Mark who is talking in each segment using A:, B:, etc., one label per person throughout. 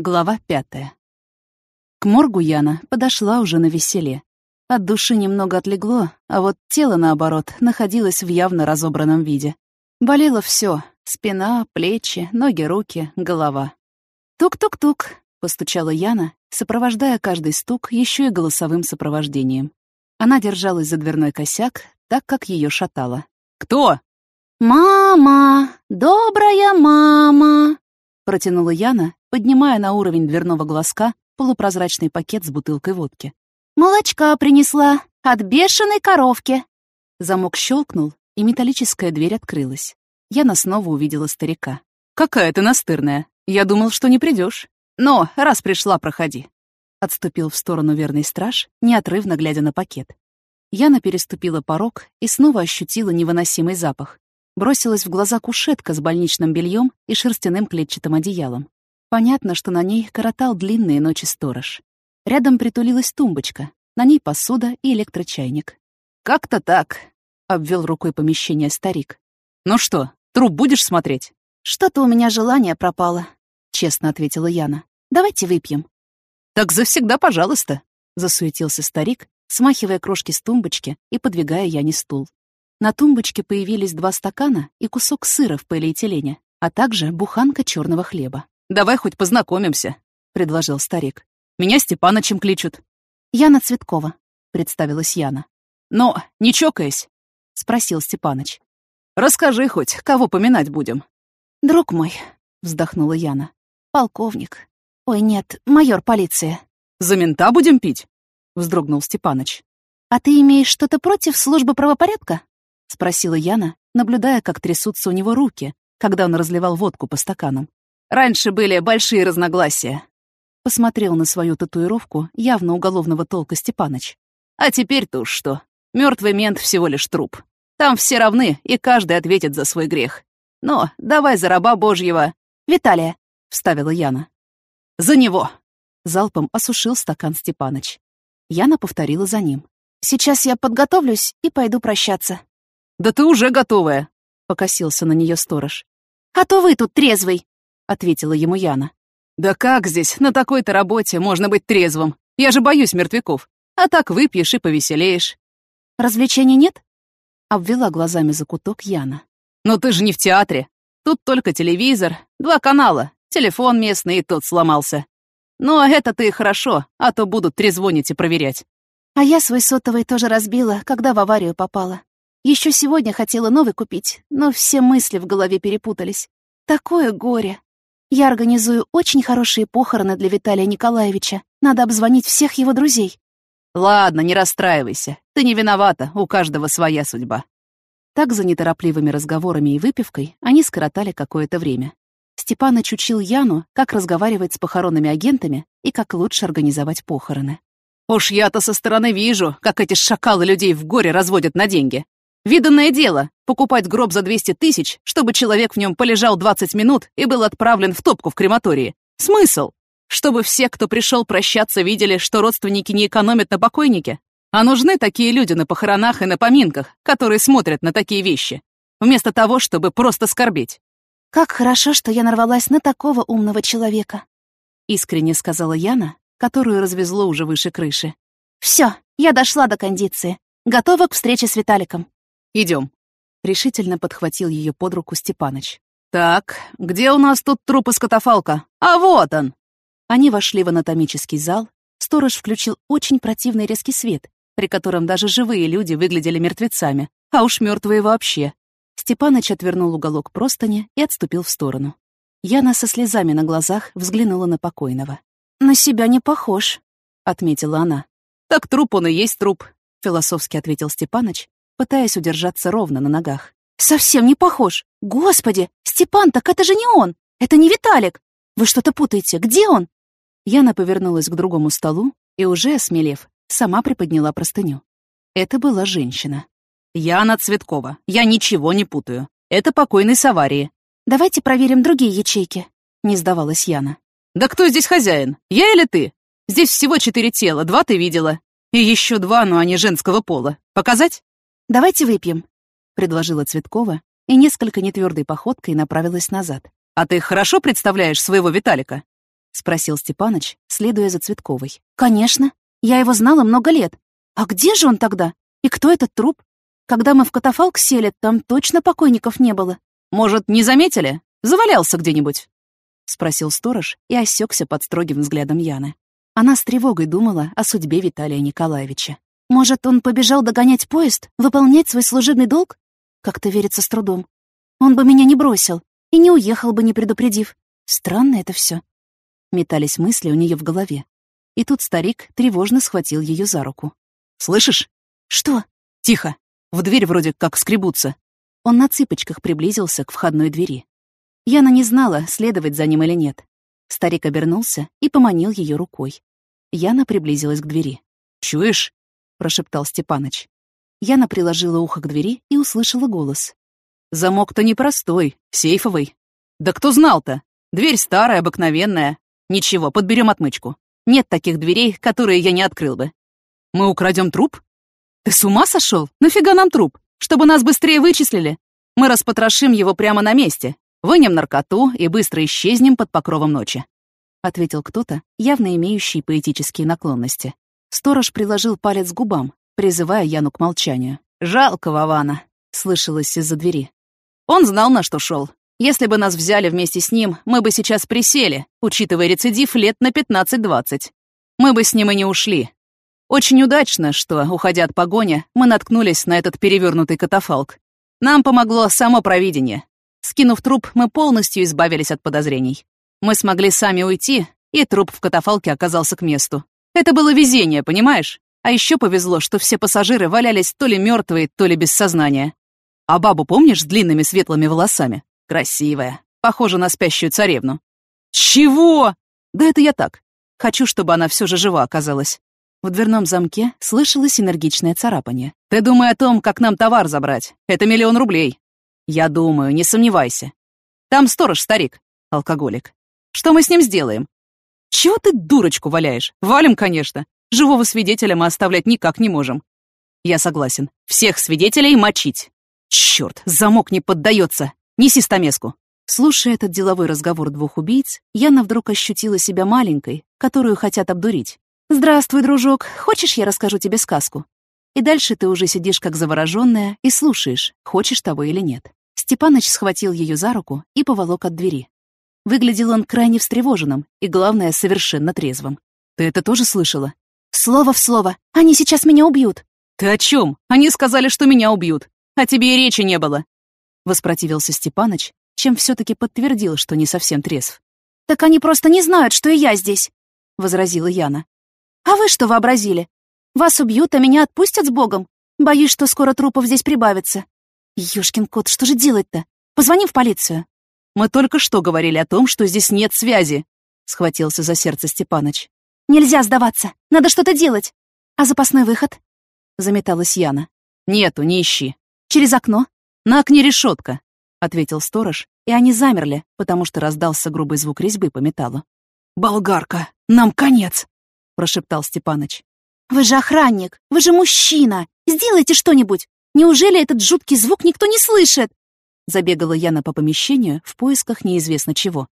A: Глава пятая. К моргу Яна подошла уже на веселе. От души немного отлегло, а вот тело, наоборот, находилось в явно разобранном виде. Болело все: спина, плечи, ноги, руки, голова. «Тук-тук-тук», — постучала Яна, сопровождая каждый стук еще и голосовым сопровождением. Она держалась за дверной косяк, так как ее шатало.
B: «Кто?»
A: «Мама! Добрая мама!» — протянула Яна, поднимая на уровень дверного глазка полупрозрачный пакет с бутылкой водки. «Молочка принесла от бешеной коровки!» Замок щелкнул, и металлическая дверь открылась. Яна снова увидела старика.
B: «Какая ты настырная! Я думал, что не придешь. Но, раз пришла, проходи!»
A: Отступил в сторону верный страж, неотрывно глядя на пакет. Яна переступила порог и снова ощутила невыносимый запах. Бросилась в глаза кушетка с больничным бельем и шерстяным клетчатым одеялом. Понятно, что на ней коротал длинные ночи сторож. Рядом притулилась тумбочка, на ней посуда и электрочайник.
B: «Как-то так», — обвел рукой помещение старик. «Ну что, труп будешь смотреть?»
A: «Что-то у меня желание пропало», — честно ответила Яна. «Давайте выпьем».
B: «Так завсегда, пожалуйста», —
A: засуетился старик, смахивая крошки с тумбочки и подвигая Яне стул. На тумбочке появились два стакана и кусок сыра в полиэтилене, а также буханка черного хлеба.
B: «Давай хоть познакомимся», — предложил старик. «Меня Степанычем кличут».
A: «Яна Цветкова», — представилась Яна.
B: «Но не чокаясь?»
A: — спросил Степаныч.
B: «Расскажи хоть, кого поминать будем?»
A: «Друг мой», — вздохнула Яна. «Полковник. Ой, нет, майор полиции».
B: «За мента будем пить?» — вздрогнул Степаныч.
A: «А ты имеешь что-то против службы правопорядка?» — спросила Яна, наблюдая, как трясутся у него руки, когда он разливал водку по стаканам.
B: Раньше были большие разногласия.
A: Посмотрел на свою татуировку явно уголовного толка Степаныч.
B: А теперь-то уж что. Мертвый мент всего лишь труп. Там все равны, и каждый ответит за свой грех. Но давай за раба Божьего.
A: Виталия, вставила Яна.
B: За него.
A: Залпом осушил стакан Степаныч. Яна повторила за ним. Сейчас я подготовлюсь и пойду прощаться.
B: Да ты уже готовая,
A: покосился на нее сторож. А то вы тут трезвый, ответила ему Яна.
B: «Да как здесь, на такой-то работе, можно быть трезвым? Я же боюсь мертвяков. А так выпьешь и повеселеешь».
A: «Развлечений нет?» — обвела глазами закуток Яна.
B: «Ну ты же не в театре. Тут только телевизор, два канала, телефон местный и тот сломался. А это-то и хорошо, а то будут трезвонить и проверять».
A: А я свой сотовый тоже разбила, когда в аварию попала. Еще сегодня хотела новый купить, но все мысли в голове перепутались. Такое горе. Я организую очень хорошие похороны для Виталия Николаевича. Надо обзвонить всех его друзей.
B: Ладно, не расстраивайся. Ты не виновата, у каждого своя судьба.
A: Так за неторопливыми разговорами и выпивкой они скоротали какое-то время. Степаныч учил Яну, как разговаривать с похоронными агентами и как лучше организовать похороны.
B: «Уж я-то со стороны вижу, как эти шакалы людей в горе разводят на деньги. Виданное дело — покупать гроб за 200 тысяч, чтобы человек в нем полежал 20 минут и был отправлен в топку в крематории. Смысл? Чтобы все, кто пришел прощаться, видели, что родственники не экономят на покойнике? А нужны такие люди на похоронах и на поминках, которые смотрят на такие вещи, вместо того, чтобы просто скорбеть.
A: «Как хорошо, что я нарвалась на такого умного человека», — искренне сказала Яна, которую развезло уже выше крыши. «Все, я дошла до кондиции. Готова к встрече с Виталиком».
B: Идем.
A: Решительно подхватил ее под руку Степаныч.
B: «Так, где у нас тут труп из катафалка? А вот он!»
A: Они вошли в анатомический зал. Сторож включил очень противный резкий свет, при котором даже живые люди выглядели мертвецами, а уж мертвые вообще. Степаныч отвернул уголок простыни и отступил в сторону. Яна со слезами на глазах взглянула на покойного. «На себя не похож», — отметила она.
B: «Так труп он и есть труп», —
A: философски ответил Степаныч пытаясь удержаться ровно на ногах. «Совсем не похож! Господи! Степан, так это же не он! Это не Виталик! Вы что-то путаете. Где он?» Яна повернулась к другому столу и, уже осмелев, сама приподняла простыню. Это была женщина.
B: «Яна Цветкова. Я ничего не путаю. Это покойный с аварии».
A: «Давайте проверим другие ячейки», — не сдавалась Яна.
B: «Да кто здесь хозяин? Я или ты? Здесь всего четыре тела, два ты видела. И еще два, но они женского пола. Показать?»
A: «Давайте выпьем», — предложила Цветкова и несколько нетвердой походкой направилась назад.
B: «А ты хорошо представляешь своего Виталика?»
A: — спросил Степаныч, следуя за Цветковой. «Конечно. Я его знала много лет. А где же он тогда? И кто этот труп? Когда мы в катафалк сели, там точно покойников не было».
B: «Может, не заметили? Завалялся где-нибудь?»
A: — спросил сторож и осекся под строгим взглядом Яны. Она с тревогой думала о судьбе Виталия Николаевича. Может, он побежал догонять поезд, выполнять свой служебный долг? Как-то верится с трудом. Он бы меня не бросил и не уехал бы, не предупредив. Странно это все. Метались мысли у нее в голове. И тут старик тревожно схватил ее за руку.
B: «Слышишь?»
A: «Что?»
B: «Тихо. В дверь вроде как скребутся».
A: Он на цыпочках приблизился к входной двери. Яна не знала, следовать за ним или нет. Старик обернулся и поманил ее рукой. Яна приблизилась к двери.
B: «Чуешь?»
A: — прошептал Степаныч. Яна приложила ухо к двери и услышала голос.
B: «Замок-то непростой, сейфовый. Да кто знал-то? Дверь старая, обыкновенная. Ничего, подберем отмычку. Нет таких дверей, которые я не открыл бы. Мы украдем труп? Ты с ума сошел? Нафига нам труп? Чтобы нас быстрее вычислили? Мы распотрошим его прямо на месте, вынем наркоту и быстро исчезнем под покровом ночи. Ответил кто-то, явно имеющий поэтические наклонности. Сторож приложил палец к губам, призывая Яну к молчанию. «Жалко Вована», — слышалось из-за двери. «Он знал, на что шел. Если бы нас взяли вместе с ним, мы бы сейчас присели, учитывая рецидив лет на 15-20. Мы бы с ним и не ушли. Очень удачно, что, уходя от погони, мы наткнулись на этот перевернутый катафалк. Нам помогло само провидение. Скинув труп, мы полностью избавились от подозрений. Мы смогли сами уйти, и труп в катафалке оказался к месту. Это было везение, понимаешь? А еще повезло, что все пассажиры валялись то ли мертвые, то ли без сознания. А бабу помнишь с длинными светлыми волосами? Красивая. Похожа на спящую царевну. Чего? Да это я так. Хочу, чтобы она все же жива оказалась. В дверном замке слышалось энергичное царапание. «Ты думай о том, как нам товар забрать. Это миллион рублей». «Я думаю, не сомневайся. Там сторож старик, алкоголик. Что мы с ним сделаем?» «Чего ты дурочку валяешь? Валим, конечно. Живого свидетеля мы оставлять никак не можем». «Я согласен. Всех свидетелей мочить». «Чёрт, замок не поддается. Неси стамеску». Слушая этот деловой разговор двух убийц, Яна вдруг ощутила себя маленькой, которую хотят обдурить. «Здравствуй, дружок. Хочешь, я расскажу тебе сказку?» И дальше ты уже сидишь как заворожённая и слушаешь, хочешь того или нет. Степаныч схватил ее за руку и поволок от двери. Выглядел он крайне встревоженным и, главное, совершенно трезвым. «Ты это тоже слышала?» «Слово в слово. Они сейчас меня убьют». «Ты о чем? Они сказали, что меня убьют. А тебе и речи не было воспротивился Степаныч, чем все-таки подтвердил, что не совсем трезв. «Так они просто не знают, что и я здесь», — возразила Яна. «А вы что вообразили? Вас убьют, а меня отпустят с Богом? Боюсь, что скоро трупов здесь прибавится. Ёшкин кот, что же делать-то? Позвоним в полицию». «Мы только что говорили о том, что здесь нет связи», — схватился за сердце Степаныч. «Нельзя сдаваться. Надо что-то делать. А запасной выход?» — заметалась Яна. «Нету, не ищи. Через окно?» «На окне решетка», — ответил сторож, и они замерли, потому что раздался грубый звук резьбы по металлу. «Болгарка, нам конец!» — прошептал Степаныч. «Вы же охранник! Вы же мужчина! Сделайте что-нибудь! Неужели этот жуткий звук никто не слышит?» Забегала Яна по помещению в поисках неизвестно чего.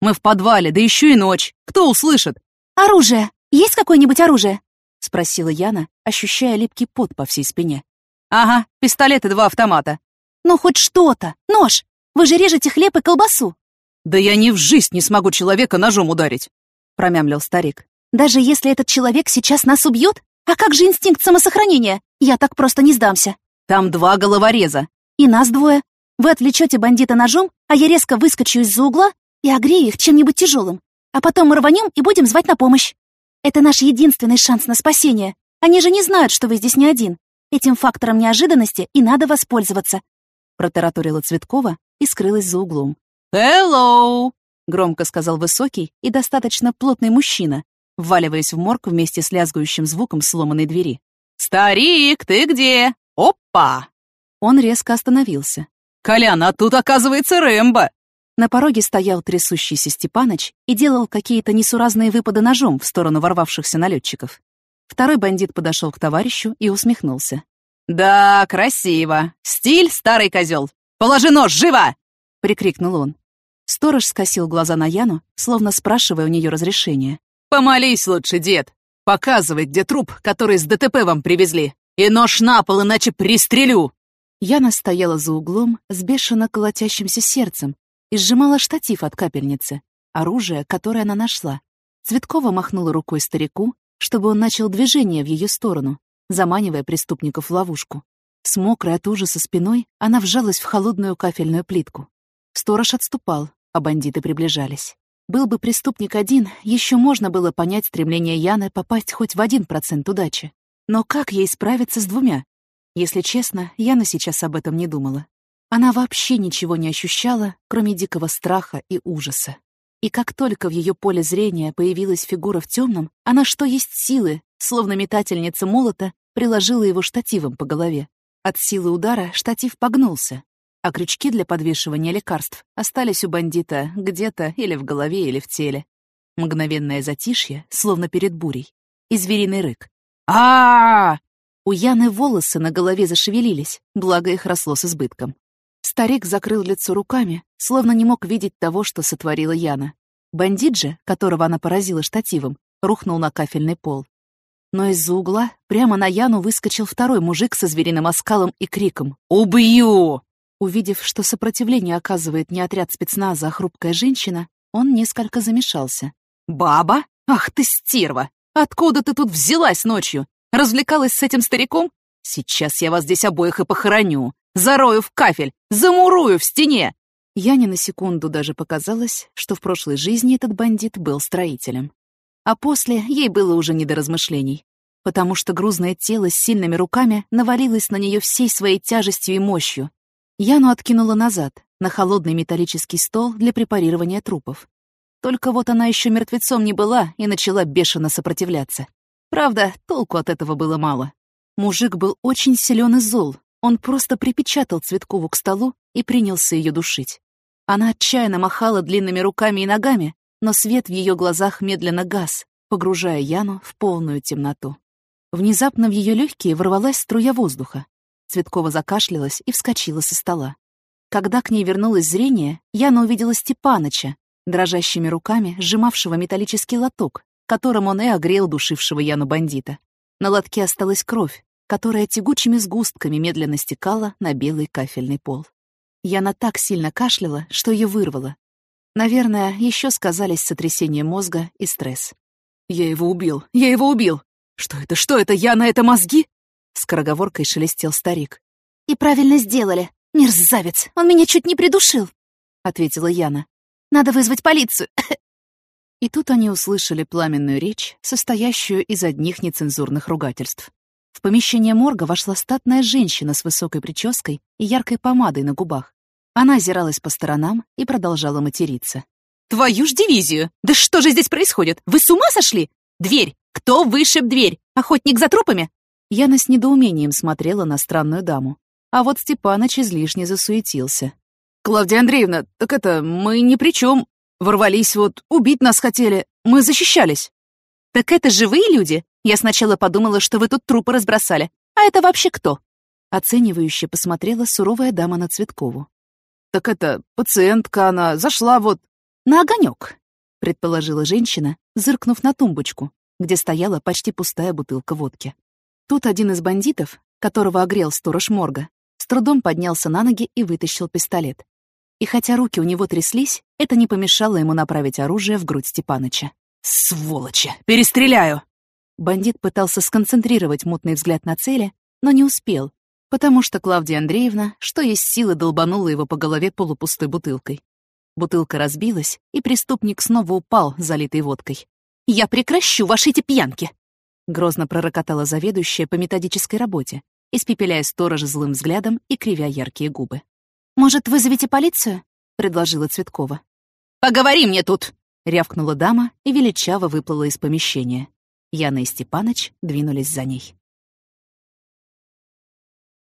B: «Мы в подвале, да еще и ночь! Кто услышит?» «Оружие! Есть какое-нибудь оружие?» — спросила Яна, ощущая липкий пот по всей спине. «Ага, пистолет и два автомата. «Ну, хоть что-то! Нож! Вы же режете хлеб и колбасу!» «Да я ни в жизнь не смогу человека ножом ударить!» — промямлил старик. «Даже если этот человек сейчас нас убьет? А как же инстинкт самосохранения? Я так просто не сдамся!» «Там два головореза!» «И нас двое. Вы отвлечете бандита ножом, а я резко выскочу из-за угла и огрею их чем-нибудь тяжелым. А потом мы рванем и будем звать на помощь. Это наш единственный шанс на спасение. Они же не знают, что вы здесь не один. Этим фактором неожиданности и надо воспользоваться протараторила Цветкова и скрылась за углом. «Hello!» — громко сказал высокий и достаточно плотный мужчина, вваливаясь в морг вместе с лязгающим звуком сломанной двери. «Старик, ты где? Опа!» Он резко остановился. «Колян, а тут, оказывается, Рэмбо!» На пороге стоял трясущийся Степаныч и делал какие-то несуразные выпады ножом в сторону ворвавшихся налетчиков. Второй бандит подошел к товарищу и усмехнулся. «Да, красиво. Стиль старый козел. Положи нож, живо!» — прикрикнул он.
A: Сторож скосил глаза на Яну, словно спрашивая у нее разрешения.
B: «Помолись лучше, дед. Показывай, где труп, который с ДТП вам привезли. И нож на пол, иначе пристрелю!»
A: Яна стояла за углом с бешено колотящимся сердцем и сжимала штатив от капельницы, оружие, которое она нашла. Цветкова махнула рукой старику, чтобы он начал движение в ее сторону, заманивая преступников в ловушку. С мокрой от ужаса спиной она вжалась в холодную кафельную плитку. Сторож отступал, а бандиты приближались. Был бы преступник один, еще можно было понять стремление Яны попасть хоть в один процент удачи. Но как ей справиться с двумя? Если честно, Яна сейчас об этом не думала. Она вообще ничего не ощущала, кроме дикого страха и ужаса. И как только в ее поле зрения появилась фигура в темном, она что есть силы, словно метательница молота, приложила его штативом по голове. От силы удара штатив погнулся, а крючки для подвешивания лекарств остались у бандита где-то или в голове, или в теле. Мгновенное затишье, словно перед бурей, и звериный рык. а, У Яны волосы на голове зашевелились, благо их росло с избытком. Старик закрыл лицо руками, словно не мог видеть того, что сотворила Яна. Бандит же, которого она поразила штативом, рухнул на кафельный пол. Но из-за угла прямо на Яну выскочил второй мужик со звериным оскалом и криком «Убью!». Увидев, что сопротивление оказывает не отряд спецназа, а хрупкая женщина, он несколько замешался.
B: «Баба? Ах ты стерва! Откуда ты тут взялась ночью? Развлекалась с этим стариком? Сейчас я вас здесь обоих и похороню. Зарою в кафель, замурую в стене!»
A: Я ни на секунду даже показалось, что в прошлой жизни этот бандит был строителем. А после ей было уже не до размышлений, потому что грузное тело с сильными руками навалилось на нее всей своей тяжестью и мощью. Яну откинула назад, на холодный металлический стол для препарирования трупов. Только вот она еще мертвецом не была и начала бешено сопротивляться. Правда, толку от этого было мало. Мужик был очень силен и зол. Он просто припечатал Цветкову к столу и принялся ее душить. Она отчаянно махала длинными руками и ногами, но свет в ее глазах медленно гас, погружая Яну в полную темноту. Внезапно в ее легкие ворвалась струя воздуха. Цветкова закашлялась и вскочила со стола. Когда к ней вернулось зрение, Яна увидела Степаныча, дрожащими руками сжимавшего металлический лоток, которым он и огрел душившего Яну бандита. На лотке осталась кровь, которая тягучими сгустками медленно стекала на белый кафельный пол. Яна так сильно кашляла, что ее вырвало, Наверное, еще сказались сотрясение мозга и стресс.
B: «Я его убил! Я его убил! Что это? Что это? Я на это мозги?» Скороговоркой шелестел старик.
C: «И правильно сделали. Мерзавец! Он меня чуть не придушил!» — ответила Яна. «Надо вызвать полицию!»
A: И тут они услышали пламенную речь, состоящую из одних нецензурных ругательств. В помещение морга вошла статная женщина с высокой прической и яркой помадой на губах. Она озиралась по сторонам и продолжала материться.
B: «Твою ж дивизию! Да что же здесь происходит? Вы с ума сошли? Дверь! Кто вышиб дверь? Охотник за трупами?»
A: Яна с недоумением смотрела на странную даму. А вот Степаныч излишне засуетился.
B: «Клавдия Андреевна, так это, мы ни при чем. Ворвались вот, убить нас хотели. Мы защищались».
C: «Так это живые люди? Я сначала подумала, что вы тут трупы разбросали. А это вообще кто?»
A: Оценивающе посмотрела суровая дама на Цветкову.
B: «Так это, пациентка она, зашла вот...»
A: «На огонек», — предположила женщина, зыркнув на тумбочку, где стояла почти пустая бутылка водки. Тут один из бандитов, которого огрел сторож морга, с трудом поднялся на ноги и вытащил пистолет. И хотя руки у него тряслись, это не помешало ему направить оружие в грудь Степаныча.
B: «Сволочи! Перестреляю!»
A: Бандит пытался сконцентрировать мутный взгляд на цели, но не успел, потому что Клавдия Андреевна, что есть силы, долбанула его по голове полупустой бутылкой. Бутылка разбилась, и преступник снова упал, залитый водкой.
C: «Я прекращу ваши эти пьянки!»
A: Грозно пророкотала заведующая по методической работе, испепеляя сторожа злым взглядом и кривя яркие губы.
C: «Может, вызовите полицию?» — предложила Цветкова.
B: «Поговори мне тут!»
A: — рявкнула дама и величаво выплыла из помещения. Яна и Степаныч двинулись за ней.